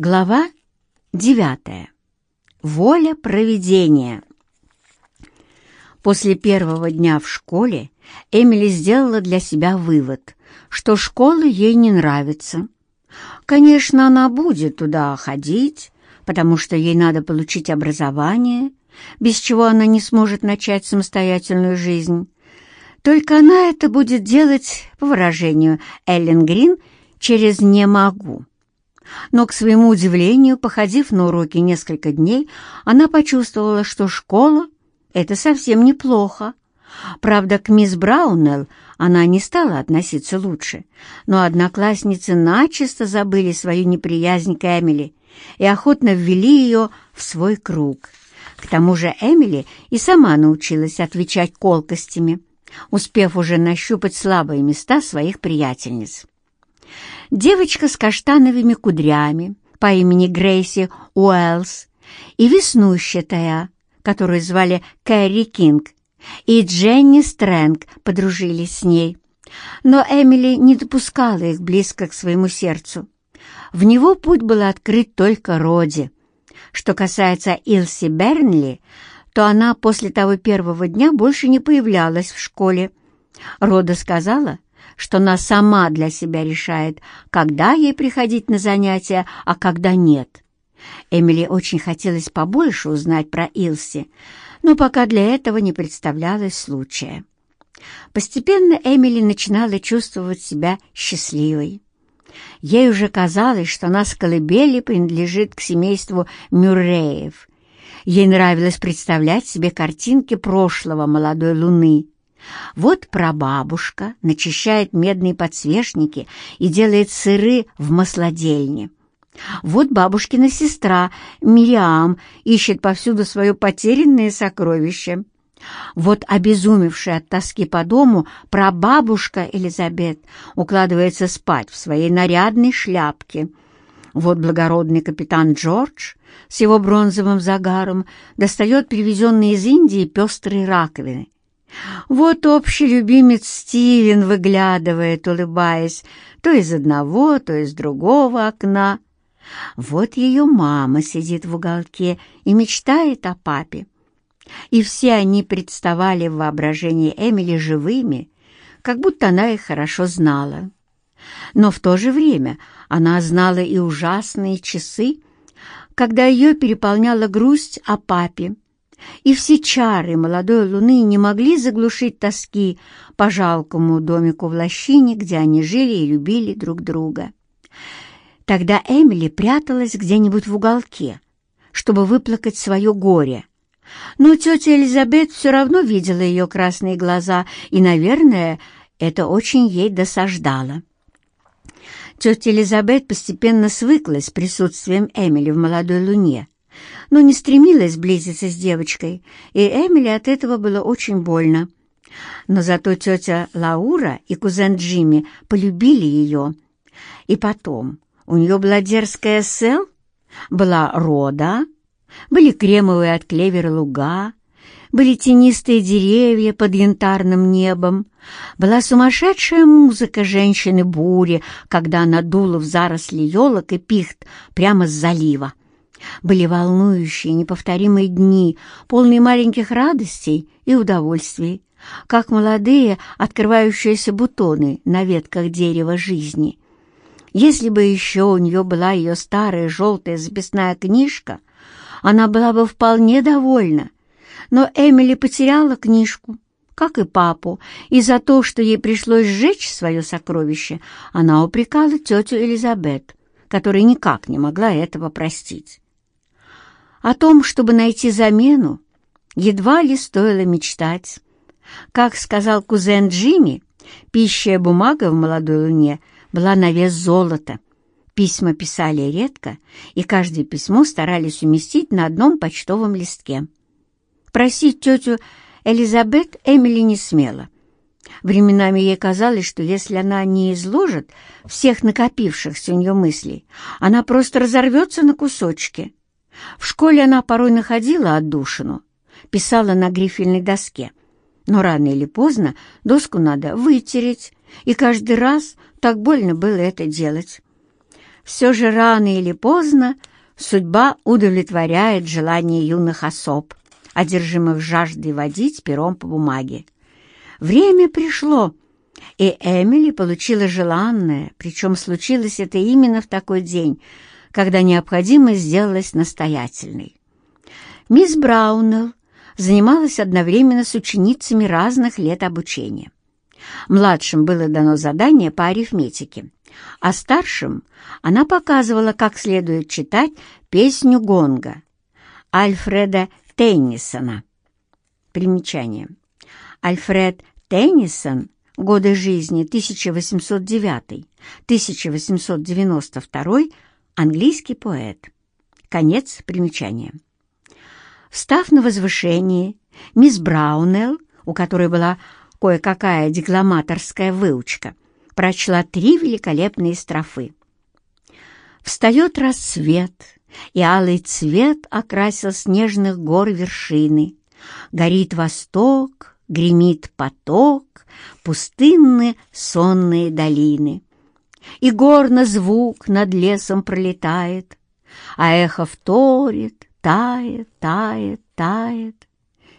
Глава девятая. Воля проведения. После первого дня в школе Эмили сделала для себя вывод, что школа ей не нравится. Конечно, она будет туда ходить, потому что ей надо получить образование, без чего она не сможет начать самостоятельную жизнь. Только она это будет делать, по выражению Эллен Грин, через «не могу». Но, к своему удивлению, походив на уроки несколько дней, она почувствовала, что школа — это совсем неплохо. Правда, к мисс Браунелл она не стала относиться лучше, но одноклассницы начисто забыли свою неприязнь к Эмили и охотно ввели ее в свой круг. К тому же Эмили и сама научилась отвечать колкостями, успев уже нащупать слабые места своих приятельниц. Девочка с каштановыми кудрями по имени Грейси Уэллс и веснущатая, которую звали Кэрри Кинг, и Дженни Стрэнг подружились с ней. Но Эмили не допускала их близко к своему сердцу. В него путь был открыт только Роди. Что касается Илси Бернли, то она после того первого дня больше не появлялась в школе. Рода сказала, что она сама для себя решает, когда ей приходить на занятия, а когда нет. Эмили очень хотелось побольше узнать про Илси, но пока для этого не представлялось случая. Постепенно Эмили начинала чувствовать себя счастливой. Ей уже казалось, что она с колыбели принадлежит к семейству Мюрреев. Ей нравилось представлять себе картинки прошлого молодой луны, вот прабабушка начищает медные подсвечники и делает сыры в маслодельне. Вот бабушкина сестра Мириам ищет повсюду свое потерянное сокровище. Вот обезумевшая от тоски по дому прабабушка Элизабет укладывается спать в своей нарядной шляпке. Вот благородный капитан Джордж с его бронзовым загаром достает привезенные из Индии пестрые раковины вот общий любимец Стивен выглядывает, улыбаясь, то из одного, то из другого окна. Вот ее мама сидит в уголке и мечтает о папе. И все они представали в воображении Эмили живыми, как будто она их хорошо знала. Но в то же время она знала и ужасные часы, когда ее переполняла грусть о папе, и все чары молодой луны не могли заглушить тоски по жалкому домику в лощине, где они жили и любили друг друга. Тогда Эмили пряталась где-нибудь в уголке, чтобы выплакать свое горе. Но тетя Элизабет все равно видела ее красные глаза, и, наверное, это очень ей досаждало. Тетя Элизабет постепенно свыклась с присутствием Эмили в молодой луне, но не стремилась сблизиться с девочкой, и Эмили от этого было очень больно. Но зато тетя Лаура и кузен Джимми полюбили ее. И потом у нее была дерзкая Сел, была Рода, были кремовые от клевера луга, были тенистые деревья под янтарным небом, была сумасшедшая музыка женщины-бури, когда она дула в заросли елок и пихт прямо с залива. Были волнующие, неповторимые дни, полные маленьких радостей и удовольствий, как молодые открывающиеся бутоны на ветках дерева жизни. Если бы еще у нее была ее старая желтая записная книжка, она была бы вполне довольна. Но Эмили потеряла книжку, как и папу, и за то, что ей пришлось сжечь свое сокровище, она упрекала тетю Элизабет, которая никак не могла этого простить. О том, чтобы найти замену, едва ли стоило мечтать. Как сказал кузен Джимми, пищая бумага в молодой луне была на вес золота. Письма писали редко, и каждое письмо старались уместить на одном почтовом листке. Просить тетю Элизабет Эмили не смела. Временами ей казалось, что если она не изложит всех накопившихся у нее мыслей, она просто разорвется на кусочки — в школе она порой находила отдушину, писала на грифельной доске. Но рано или поздно доску надо вытереть, и каждый раз так больно было это делать. все же рано или поздно судьба удовлетворяет желание юных особ, одержимых жаждой водить пером по бумаге. Время пришло, и Эмили получила желанное, причем случилось это именно в такой день, когда необходимость сделалась настоятельной. Мисс Браунелл занималась одновременно с ученицами разных лет обучения. Младшим было дано задание по арифметике, а старшим она показывала, как следует читать песню гонга Альфреда Теннисона. Примечание. Альфред Теннисон годы жизни 1809-1892, английский поэт. Конец примечания. Встав на возвышение, мисс Браунелл, у которой была кое-какая декламаторская выучка, прочла три великолепные строфы. Встает рассвет, и алый цвет окрасил снежных гор вершины. Горит восток, гремит поток, пустынные сонные долины. И горно звук над лесом пролетает, а эхо вторит, тает, тает, тает.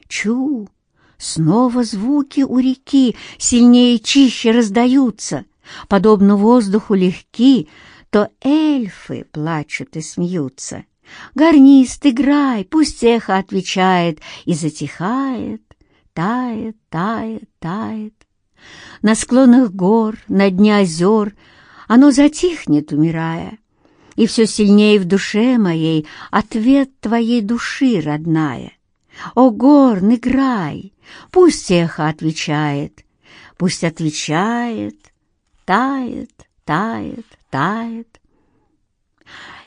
Чу! Снова звуки у реки сильнее и чище раздаются, подобно воздуху легки, то эльфы плачут и смеются. Гарнист, играй, пусть эхо отвечает и затихает, тает, тает, тает. На склонах гор, на дне озер оно затихнет, умирая, и все сильнее в душе моей ответ твоей души, родная. О, горн, играй, пусть эхо отвечает, пусть отвечает, тает, тает, тает.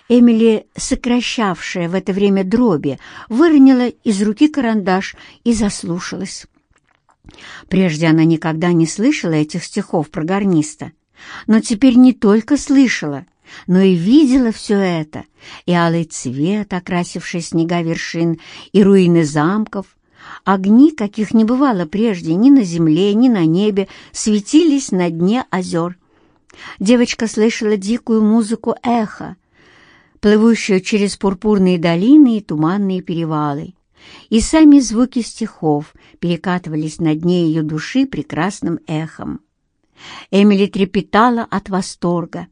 Эмили, сокращавшая в это время дроби, выронила из руки карандаш и заслушалась. Прежде она никогда не слышала этих стихов про гарниста, но теперь не только слышала, но и видела все это, и алый цвет, окрасивший снега вершин, и руины замков, огни, каких не бывало прежде ни на земле, ни на небе, светились на дне озер. Девочка слышала дикую музыку эха, плывущую через пурпурные долины и туманные перевалы. И сами звуки стихов перекатывались на дне ее души прекрасным эхом. Эмили трепетала от восторга.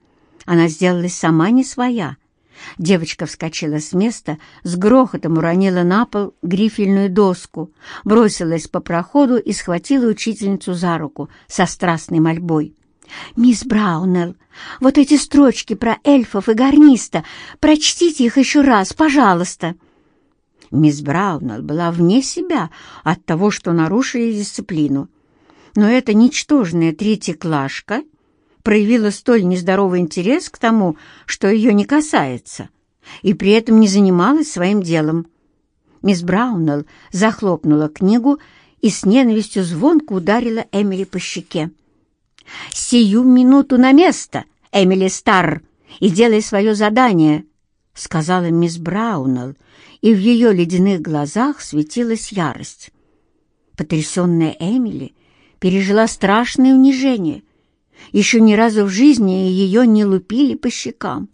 Она сделалась сама не своя. Девочка вскочила с места, с грохотом уронила на пол грифельную доску, бросилась по проходу и схватила учительницу за руку со страстной мольбой. «Мисс Браунелл, вот эти строчки про эльфов и гарниста, прочтите их еще раз, пожалуйста!» Мисс Браунелл была вне себя от того, что нарушили дисциплину. Но эта ничтожная третьеклашка проявила столь нездоровый интерес к тому, что ее не касается, и при этом не занималась своим делом. Мисс Браунелл захлопнула книгу и с ненавистью звонко ударила Эмили по щеке. «Сию минуту на место, Эмили Старр, и делай свое задание», — сказала мисс Браунелл, и в ее ледяных глазах светилась ярость. Потрясенная Эмили пережила страшное унижение. Еще ни разу в жизни ее не лупили по щекам.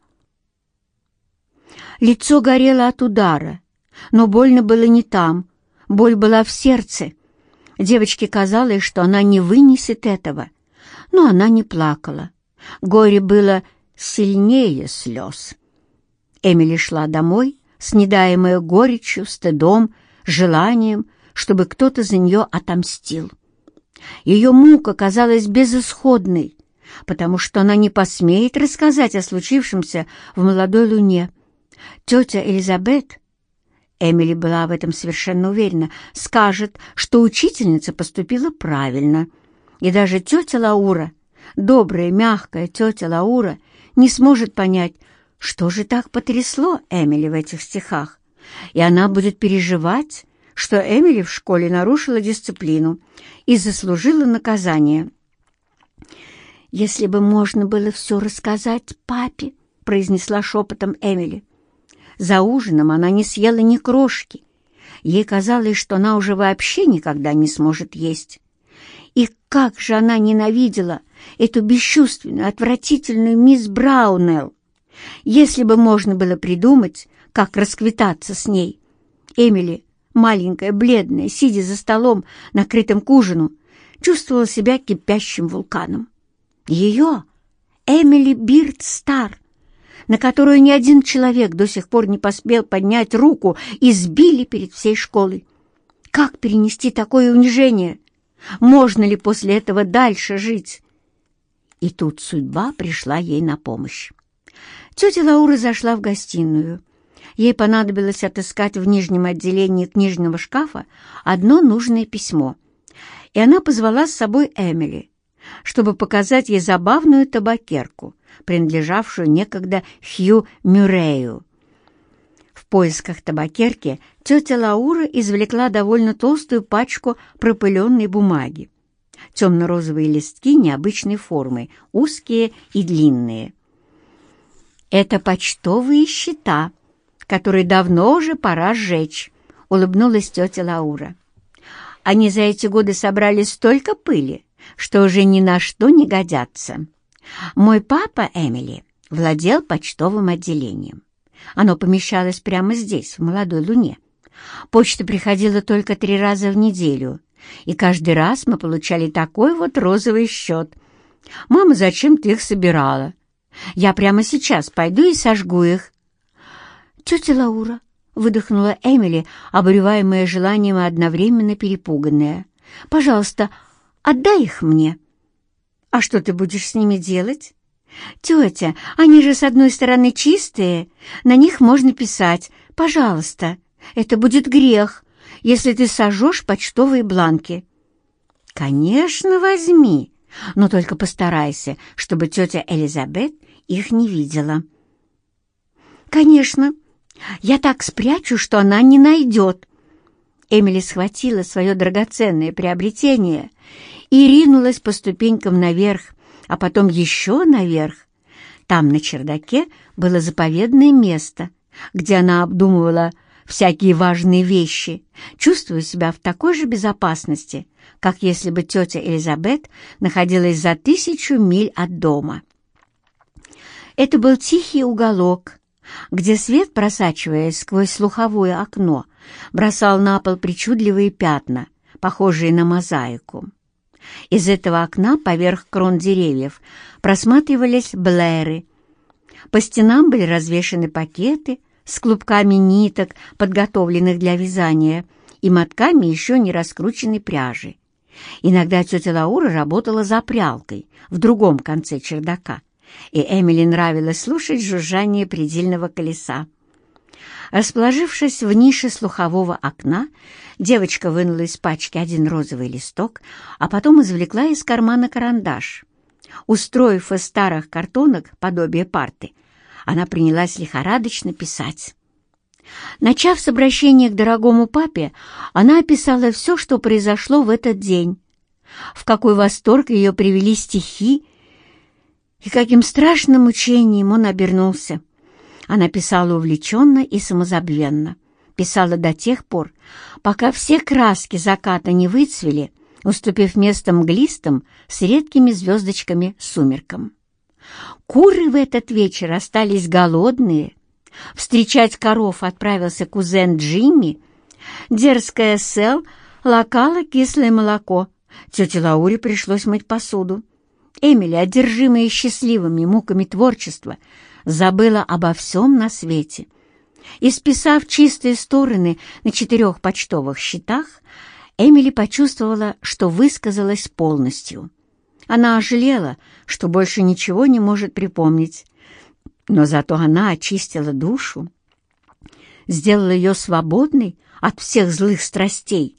Лицо горело от удара, но больно было не там, боль была в сердце. Девочке казалось, что она не вынесет этого, но она не плакала. Горе было сильнее слез. Эмили шла домой, снедаемая горечью, стыдом, желанием, чтобы кто-то за нее отомстил. Ее мука казалась безысходной, потому что она не посмеет рассказать о случившемся в молодой луне. Тетя Элизабет, Эмили была в этом совершенно уверена, скажет, что учительница поступила правильно. И даже тетя Лаура, добрая, мягкая тетя Лаура, не сможет понять, что же так потрясло Эмили в этих стихах? И она будет переживать, что Эмили в школе нарушила дисциплину и заслужила наказание. «Если бы можно было все рассказать папе», — произнесла шепотом Эмили. За ужином она не съела ни крошки. Ей казалось, что она уже вообще никогда не сможет есть. И как же она ненавидела эту бесчувственную, отвратительную мисс Браунелл! Если бы можно было придумать, как расквитаться с ней. Эмили, маленькая, бледная, сидя за столом, накрытым к ужину, чувствовала себя кипящим вулканом. Ее, Эмили Бирд Стар, на которую ни один человек до сих пор не посмел поднять руку, избили перед всей школой. Как перенести такое унижение? Можно ли после этого дальше жить? И тут судьба пришла ей на помощь. Тетя Лаура зашла в гостиную. Ей понадобилось отыскать в нижнем отделении книжного шкафа одно нужное письмо, и она позвала с собой Эмили, чтобы показать ей забавную табакерку, принадлежавшую некогда Хью Мюррею. В поисках табакерки тетя Лаура извлекла довольно толстую пачку пропыленной бумаги. Темно-розовые листки необычной формы, узкие и длинные. «Это почтовые счета, которые давно уже пора сжечь», — улыбнулась тетя Лаура. «Они за эти годы собрали столько пыли, что уже ни на что не годятся. Мой папа, Эмили, владел почтовым отделением. Оно помещалось прямо здесь, в Молодой Луне. Почта приходила только три раза в неделю, и каждый раз мы получали такой вот розовый счет. Мама зачем-то их собирала. Я прямо сейчас пойду и сожгу их. «Тетя Лаура», — выдохнула Эмили, обуреваемая желанием и одновременно перепуганная, — «пожалуйста, отдай их мне». «А что ты будешь с ними делать?» «Тетя, они же с одной стороны чистые, на них можно писать. Пожалуйста, это будет грех, если ты сожжешь почтовые бланки». «Конечно, возьми, но только постарайся, чтобы тетя Элизабет их не видела». «Конечно, я так спрячу, что она не найдет». Эмили схватила свое драгоценное приобретение и ринулась по ступенькам наверх, а потом еще наверх. Там, на чердаке, было заповедное место, где она обдумывала всякие важные вещи, чувствуя себя в такой же безопасности, как если бы тетя Элизабет находилась за тысячу миль от дома. Это был тихий уголок, где свет, просачиваясь сквозь слуховое окно, бросал на пол причудливые пятна, похожие на мозаику. Из этого окна поверх крон деревьев просматривались блэры. По стенам были развешаны пакеты с клубками ниток, подготовленных для вязания, и мотками еще не раскрученной пряжи. Иногда тетя Лаура работала за прялкой в другом конце чердака, и Эмили нравилось слушать жужжание предельного колеса. Расположившись в нише слухового окна, девочка вынула из пачки один розовый листок, а потом извлекла из кармана карандаш. Устроив из старых картонок подобие парты, она принялась лихорадочно писать. Начав с обращения к дорогому папе, она описала все, что произошло в этот день, в какой восторг ее привели стихи и каким страшным мучением он обернулся. Она писала увлеченно и самозабвенно, писала до тех пор, пока все краски заката не выцвели, уступив место мглистым с редкими звездочками сумеркам. Куры в этот вечер остались голодные. Встречать коров отправился кузен Джимми. Дерзкая Сел лакала кислое молоко. Тете Лауре пришлось мыть посуду. Эмили, одержимая счастливыми муками творчества, забыла обо всем на свете. Исписав чистые стороны на четырех почтовых счетах, Эмили почувствовала, что высказалась полностью. Она ожалела, что больше ничего не может припомнить, но зато она очистила душу, сделала ее свободной от всех злых страстей.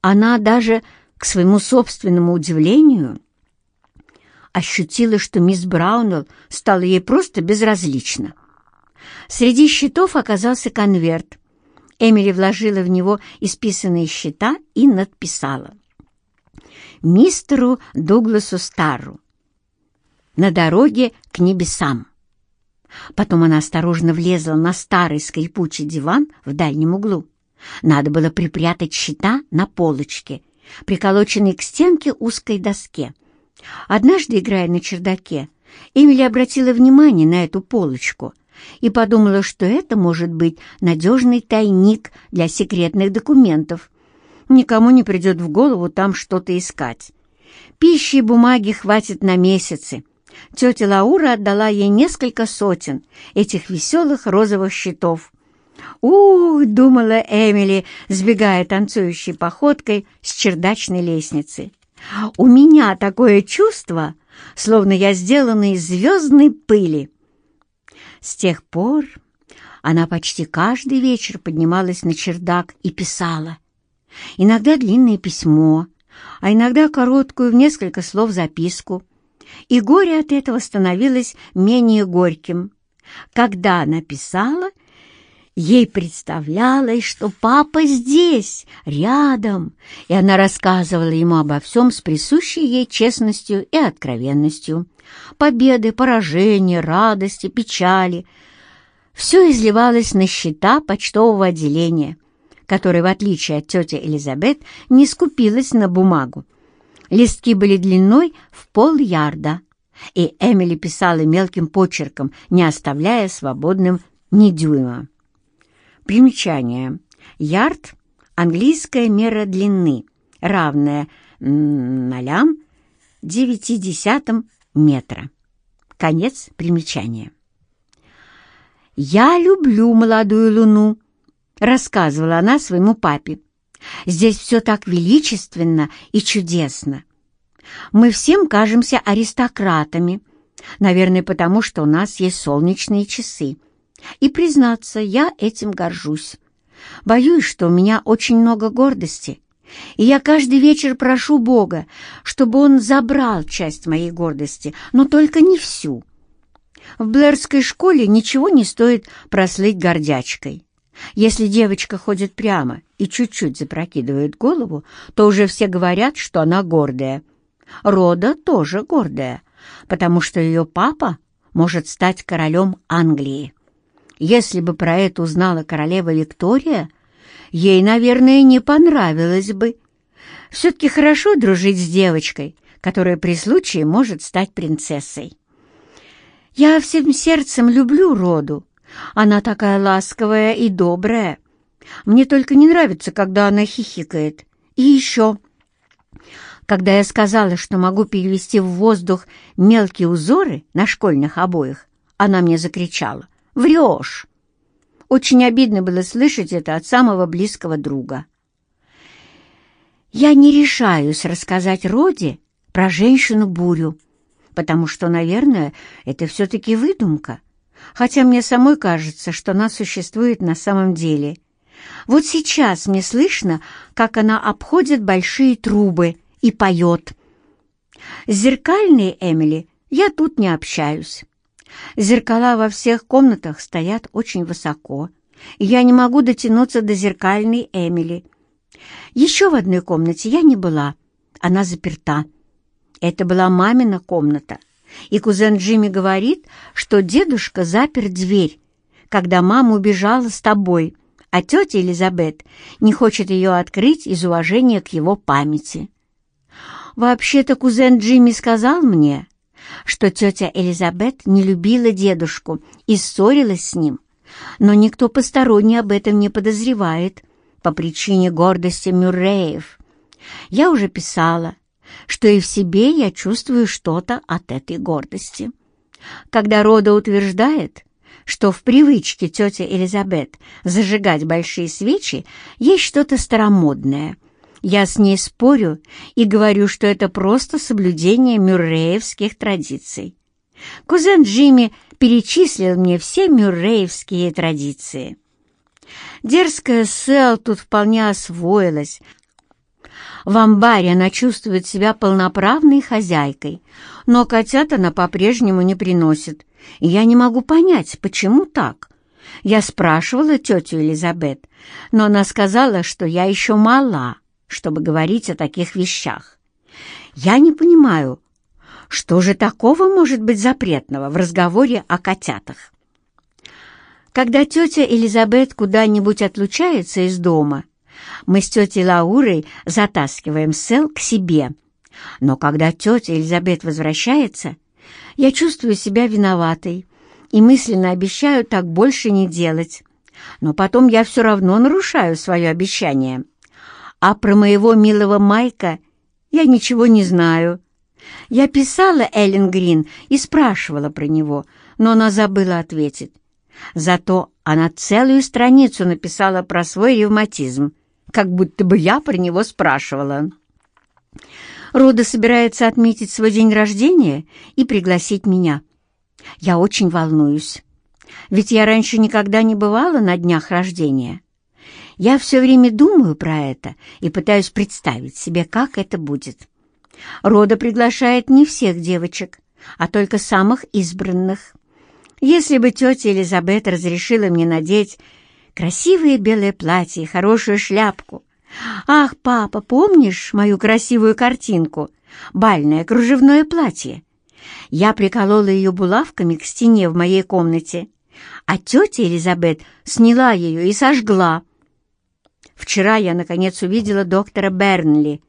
Она даже, к своему собственному удивлению, ощутила, что мисс Браунелл стала ей просто безразлична. Среди счетов оказался конверт. Эмили вложила в него исписанные счета и надписала. «Мистеру Дугласу Старру. На дороге к небесам». Потом она осторожно влезла на старый скрипучий диван в дальнем углу. Надо было припрятать счета на полочке, приколоченной к стенке узкой доске. Однажды, играя на чердаке, Эмили обратила внимание на эту полочку и подумала, что это может быть надежный тайник для секретных документов. Никому не придет в голову там что-то искать. Пищи и бумаги хватит на месяцы. Тетя Лаура отдала ей несколько сотен этих веселых розовых щитов. «Ух!» — думала Эмили, сбегая танцующей походкой с чердачной лестницы. «У меня такое чувство, словно я сделана из звездной пыли». С тех пор она почти каждый вечер поднималась на чердак и писала. Иногда длинное письмо, а иногда короткую в несколько слов записку. И горе от этого становилось менее горьким. Когда она писала, ей представлялось, что папа здесь, рядом, и она рассказывала ему обо всем с присущей ей честностью и откровенностью. Победы, поражения, радости, печали. Все изливалось на счета почтового отделения, которое, в отличие от тети Элизабет, не скупилось на бумагу. Листки были длиной в пол-ярда, и Эмили писала мелким почерком, не оставляя свободным ни дюйма. Примечание. Ярд — английская мера длины, равная нолям девятидесятым метра. Конец примечания. «Я люблю молодую луну», — рассказывала она своему папе. «Здесь все так величественно и чудесно. Мы всем кажемся аристократами, наверное, потому что у нас есть солнечные часы. И, признаться, я этим горжусь. Боюсь, что у меня очень много гордости, и я каждый вечер прошу Бога, чтобы Он забрал часть моей гордости, но только не всю. В Блэрской школе ничего не стоит прослыть гордячкой. Если девочка ходит прямо и чуть-чуть запрокидывает голову, то уже все говорят, что она гордая. Рода тоже гордая, потому что ее папа может стать королем Англии. Если бы про это узнала королева Виктория, ей, наверное, не понравилось бы. Все-таки хорошо дружить с девочкой, которая при случае может стать принцессой. Я всем сердцем люблю Роду. Она такая ласковая и добрая. Мне только не нравится, когда она хихикает. И еще... Когда я сказала, что могу перевести в воздух мелкие узоры на школьных обоях, она мне закричала — Врешь!» Очень обидно было слышать это от самого близкого друга. Я не решаюсь рассказать Роде про женщину-бурю, потому что, наверное, это все-таки выдумка, хотя мне самой кажется, что она существует на самом деле. Вот сейчас мне слышно, как она обходит большие трубы и поет. С зеркальной Эмили я тут не общаюсь. Зеркала во всех комнатах стоят очень высоко, и я не могу дотянуться до зеркальной Эмили. Еще в одной комнате я не была, она заперта. Это была мамина комната, и кузен Джимми говорит, что дедушка запер дверь, когда мама убежала с тобой, а тетя Элизабет не хочет ее открыть из уважения к его памяти. Вообще-то кузен Джимми сказал мне, что тетя Элизабет не любила дедушку и ссорилась с ним, но никто посторонний об этом не подозревает по причине гордости Мюрреев. Я уже писала, что и в себе я чувствую что-то от этой гордости. Когда Рода утверждает, что в привычке тети Элизабет зажигать большие свечи есть что-то старомодное — я с ней спорю и говорю, что это просто соблюдение мюрреевских традиций. Кузен Джимми перечислил мне все мюрреевские традиции. Дерзкая Сэл тут вполне освоилась. В амбаре она чувствует себя полноправной хозяйкой, но котят она по-прежнему не приносит. Я не могу понять, почему так. Я спрашивала тетю Элизабет, но она сказала, что я еще мала чтобы говорить о таких вещах. Я не понимаю, что же такого может быть запретного в разговоре о котятах? Когда тетя Элизабет куда-нибудь отлучается из дома, мы с тетей Лаурой затаскиваем Сел к себе. Но когда тетя Элизабет возвращается, Я чувствую себя виноватой и мысленно обещаю так больше не делать. Но потом я все равно нарушаю свое обещание. А про моего милого Майка я ничего не знаю. Я писала Эллен Грин и спрашивала про него, но она забыла ответить. Зато она целую страницу написала про свой ревматизм, как будто бы я про него спрашивала. Рода собирается отметить свой день рождения и пригласить меня. Я очень волнуюсь, ведь я раньше никогда не бывала на днях рождения. Я все время думаю про это и пытаюсь представить себе, как это будет. Рода приглашает не всех девочек, а только самых избранных. Если бы тетя Элизабет разрешила мне надеть красивое белое платье и хорошую шляпку. Ах, папа, помнишь мою красивую картинку? Бальное кружевное платье. Я приколола ее булавками к стене в моей комнате, а тетя Элизабет сняла ее и сожгла. Вчера я, наконец, увидела доктора Бернли.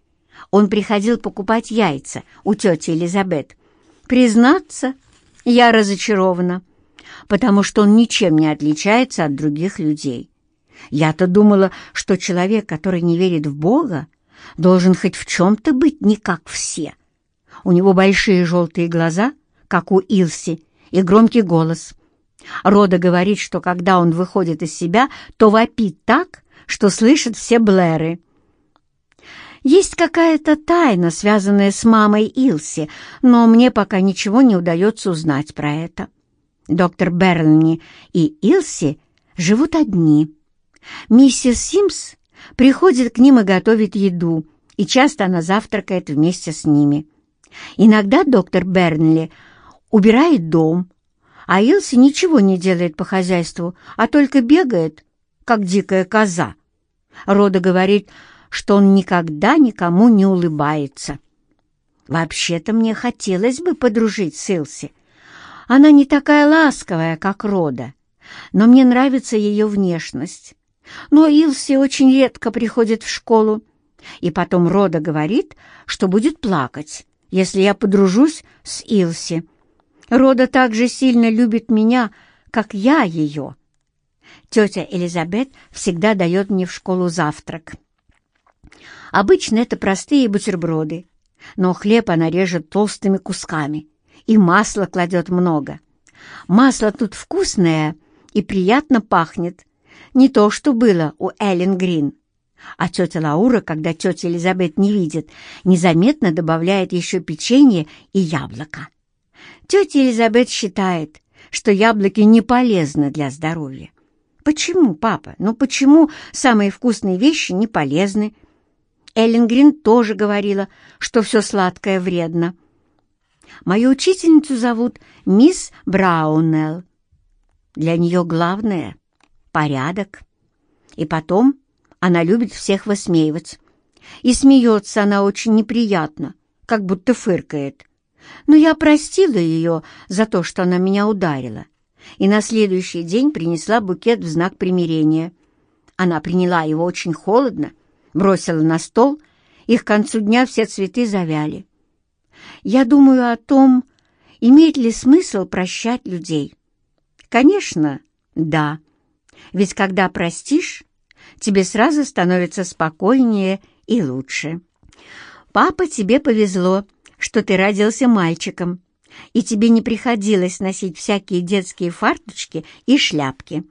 Он приходил покупать яйца у тети Элизабет. Признаться, я разочарована потому что он ничем не отличается от других людей. Я-то думала, что человек, который не верит в Бога, должен хоть в чем-то быть не как все. У него большие желтые глаза, как у Илси, и громкий голос. Рода говорит, что когда он выходит из себя, то вопит так, что слышат все Блэры. Есть какая-то тайна, связанная с мамой Илси, но мне пока ничего не удается узнать про это. Доктор Берлни и Илси живут одни. Миссис Симс приходит к ним и готовит еду, и часто она завтракает вместе с ними. Иногда доктор Бернли убирает дом, а Илси ничего не делает по хозяйству, а только бегает, как дикая коза. Рода говорит, что он никогда никому не улыбается. Вообще-то мне хотелось бы подружить с Илси, она не такая ласковая, как Рода, но мне нравится ее внешность. Но Илси очень редко приходит в школу, и потом Рода говорит, что будет плакать, если я подружусь с Илси. Рода так же сильно любит меня, как я ее. Тетя Элизабет всегда дает мне в школу завтрак. Обычно это простые бутерброды, но хлеб она режет толстыми кусками, и масла кладет много. Масло тут вкусное и приятно пахнет. Не то, что было у Эллен Грин. А тетя Лаура, когда тетя Элизабет не видит, незаметно добавляет еще печенье и яблоко. Тетя Элизабет считает, что яблоки не полезны для здоровья. Почему, папа? Ну почему самые вкусные вещи не полезны? Эллен Грин тоже говорила, что все сладкое вредно. Мою учительницу зовут мисс Браунелл. Для нее главное — порядок. И потом она любит всех высмеивать. И смеется она очень неприятно, как будто фыркает. Но я простила ее за то, что она меня ударила, и на следующий день принесла букет в знак примирения. Она приняла его очень холодно, бросила на стол, и к концу дня все цветы завяли я думаю о том, имеет ли смысл прощать людей. Конечно, да. Ведь когда простишь, тебе сразу становится спокойнее и лучше. Папа, тебе повезло, что ты родился мальчиком, и тебе не приходилось носить всякие детские фарточки и шляпки.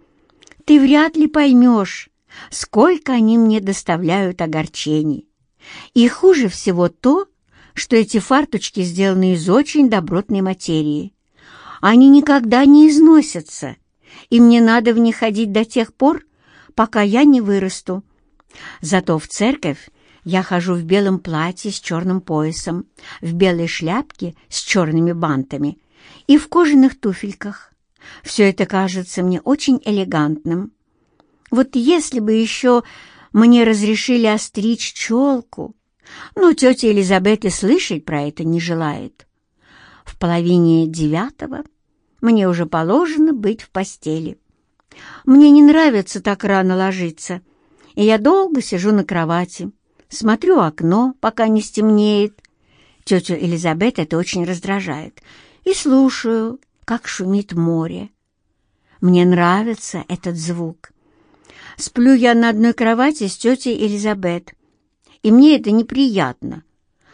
Ты вряд ли поймешь, сколько они мне доставляют огорчений. И хуже всего то, что эти фарточки сделаны из очень добротной материи. Они никогда не износятся, и мне надо в них ходить до тех пор, пока я не вырасту. Зато в церковь я хожу в белом платье с черным поясом, в белой шляпке с черными бантами и в кожаных туфельках. Все это кажется мне очень элегантным. Вот если бы еще мне разрешили остричь челку, но тетя Элизабет и слышать про это не желает. В половине девятого мне уже положено быть в постели. Мне не нравится так рано ложиться, и я долго сижу на кровати, смотрю окно, пока не стемнеет. Тетю Элизабет это очень раздражает, и слушаю, как шумит море. Мне нравится этот звук. Сплю я на одной кровати с тетей Элизабет, и мне это неприятно,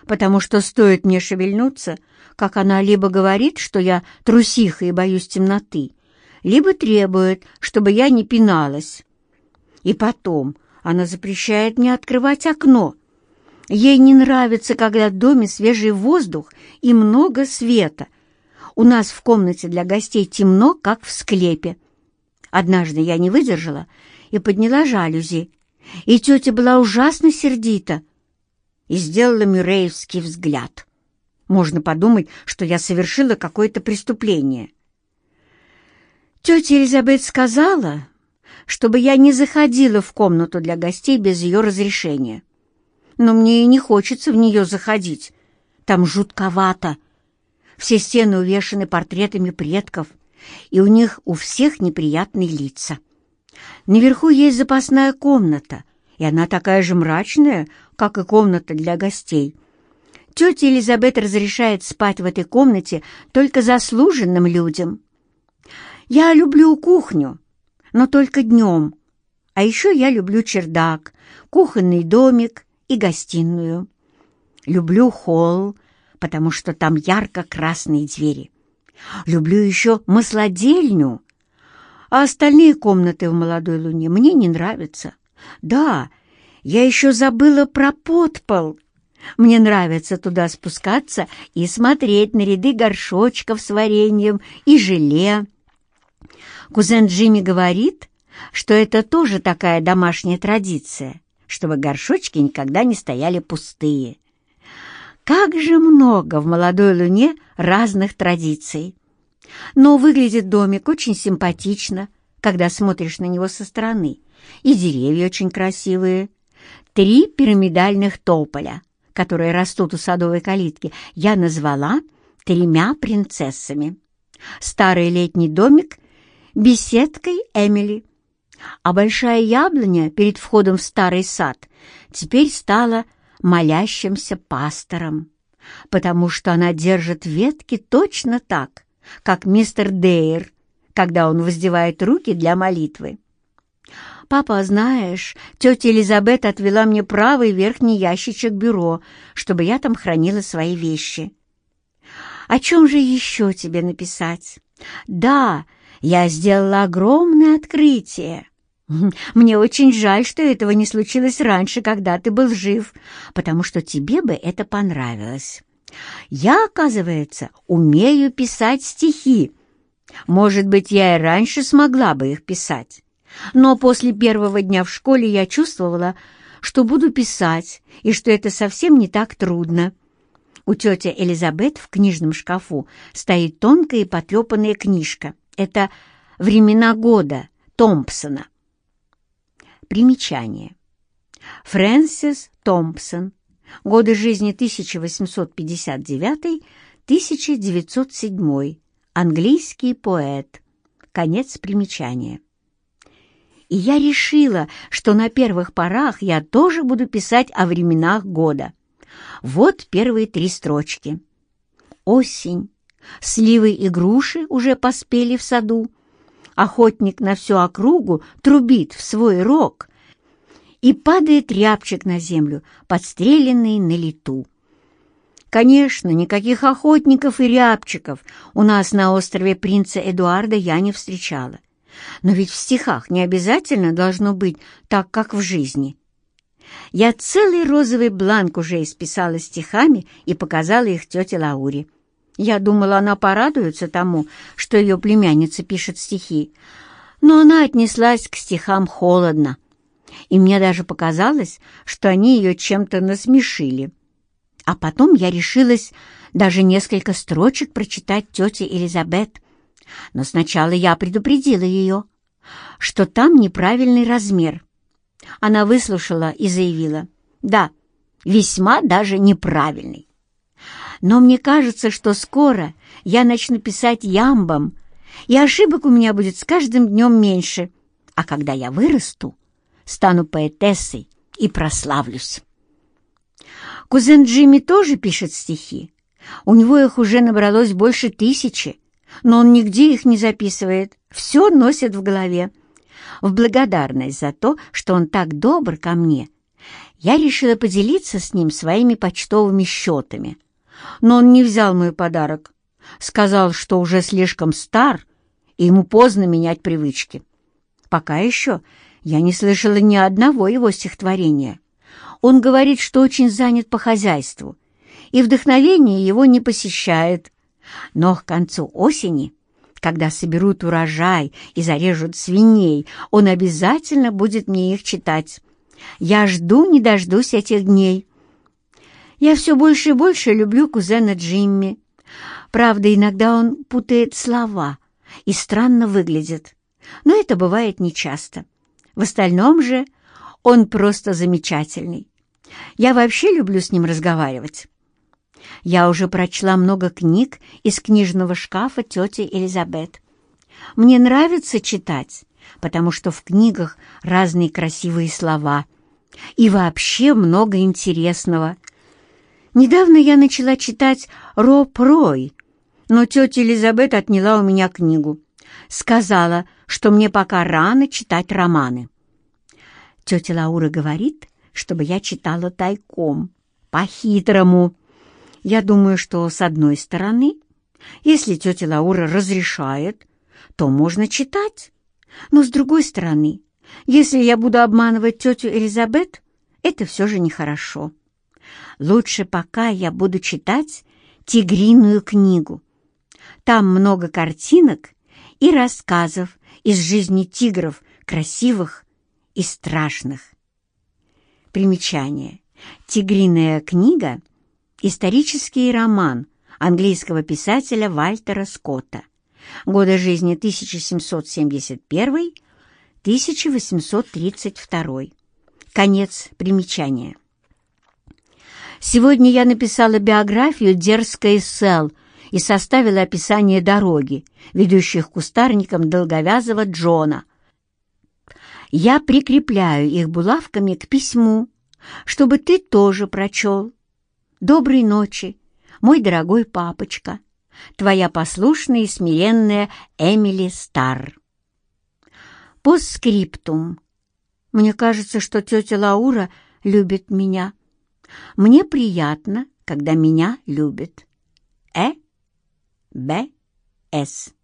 потому что стоит мне шевельнуться, как она либо говорит, что я трусиха и боюсь темноты, либо требует, чтобы я не пиналась. И потом она запрещает мне открывать окно. Ей не нравится, когда в доме свежий воздух и много света. У нас в комнате для гостей темно, как в склепе. Однажды я не выдержала и подняла жалюзи, и тетя была ужасно сердита и сделала мюрреевский взгляд. Можно подумать, что я совершила какое-то преступление. Тетя Элизабет сказала, чтобы я не заходила в комнату для гостей без ее разрешения. Но мне и не хочется в нее заходить. Там жутковато. Все стены увешаны портретами предков, и у них у всех неприятные лица. Наверху есть запасная комната, и она такая же мрачная, как и комната для гостей. Тетя Элизабет разрешает спать в этой комнате только заслуженным людям. Я люблю кухню, но только днем. А еще я люблю чердак, кухонный домик и гостиную. Люблю холл, потому что там ярко-красные двери. Люблю еще маслодельню, а остальные комнаты в «Молодой луне» мне не нравятся. Да, я еще забыла про подпол. Мне нравится туда спускаться и смотреть на ряды горшочков с вареньем и желе. Кузен Джимми говорит, что это тоже такая домашняя традиция, чтобы горшочки никогда не стояли пустые. Как же много в «Молодой луне» разных традиций. Но выглядит домик очень симпатично, когда смотришь на него со стороны, и деревья очень красивые. Три пирамидальных тополя, которые растут у садовой калитки, я назвала тремя принцессами. Старый летний домик — беседкой Эмили, а большая яблоня перед входом в старый сад теперь стала молящимся пастором, потому что она держит ветки точно так, как мистер Дейр, когда он воздевает руки для молитвы. «Папа, знаешь, тетя Элизабет отвела мне правый верхний ящичек бюро, чтобы я там хранила свои вещи». «О чем же еще тебе написать?» «Да, я сделала огромное открытие. Мне очень жаль, что этого не случилось раньше, когда ты был жив, потому что тебе бы это понравилось. Я, оказывается, умею писать стихи. Может быть, я и раньше смогла бы их писать. Но после первого дня в школе я чувствовала, что буду писать, и что это совсем не так трудно. У тети Элизабет в книжном шкафу стоит тонкая и потрепанная книжка. Это «Времена года» Томпсона. Примечание. Фрэнсис Томпсон. Годы жизни 1859-1907. Английский поэт. Конец примечания. И я решила, что на первых порах я тоже буду писать о временах года. Вот первые три строчки. Осень. Сливы и груши уже поспели в саду. Охотник на всю округу трубит в свой рог, и падает рябчик на землю, подстреленный на лету. Конечно, никаких охотников и рябчиков у нас на острове принца Эдуарда я не встречала. Но ведь в стихах не обязательно должно быть так, как в жизни. Я целый розовый бланк уже исписала стихами и показала их тете Лауре. Я думала, она порадуется тому, что ее племянница пишет стихи, но она отнеслась к стихам холодно, и мне даже показалось, что они ее чем-то насмешили. А потом я решилась даже несколько строчек прочитать тете Элизабет, но сначала я предупредила ее, что там неправильный размер. Она выслушала и заявила, «Да, весьма даже неправильный» но мне кажется, что скоро я начну писать ямбом, и ошибок у меня будет с каждым днем меньше, а когда я вырасту, стану поэтессой и прославлюсь. Кузен Джимми тоже пишет стихи, У него их уже набралось больше тысячи, но он нигде их не записывает, все носит в голове. В благодарность за то, что он так добр ко мне, я решила поделиться с ним своими почтовыми счетами. Но он не взял мой подарок, сказал, что уже слишком стар, и ему поздно менять привычки. Пока еще я не слышала ни одного его стихотворения. Он говорит, что очень занят по хозяйству, и вдохновение его не посещает. Но к концу осени, когда соберут урожай и зарежут свиней, он обязательно будет мне их читать. Я жду не дождусь этих дней. Я все больше и больше люблю кузена Джимми. Правда, иногда он путает слова и странно выглядит, но это бывает нечасто. В остальном же он просто замечательный. Я вообще люблю с ним разговаривать. Я уже прочла много книг из книжного шкафа тети Элизабет. Мне нравится читать, потому что в книгах разные красивые слова и вообще много интересного. Недавно я начала читать Роб Рой, но тетя Элизабет отняла у меня книгу. Сказала, что мне пока рано читать романы. Тетя Лаура говорит, чтобы я читала тайком, по-хитрому. Я думаю, что с одной стороны, если тетя Лаура разрешает, то можно читать. Но с другой стороны, если я буду обманывать тетю Элизабет, это все же нехорошо. Лучше пока я буду читать «Тигриную книгу». Там много картинок и рассказов из жизни тигров, красивых и страшных. Примечание. «Тигриная книга» — исторический роман английского писателя Вальтера Скотта. Годы жизни 1771-1832. Конец примечания. Сегодня я написала биографию «Дерзкая Сел» и составила описание дороги, ведущей к кустарникам долговязого Джона. Я прикрепляю их булавками к письму, чтобы ты тоже прочел. Доброй ночи, мой дорогой папочка, твоя послушная и смиренная Эмили Стар. Постскриптум. Мне кажется, что тетя Лаура любит меня. Мне приятно, когда меня любят. Э. Б. С.